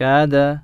كاد